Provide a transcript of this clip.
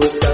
Gusta.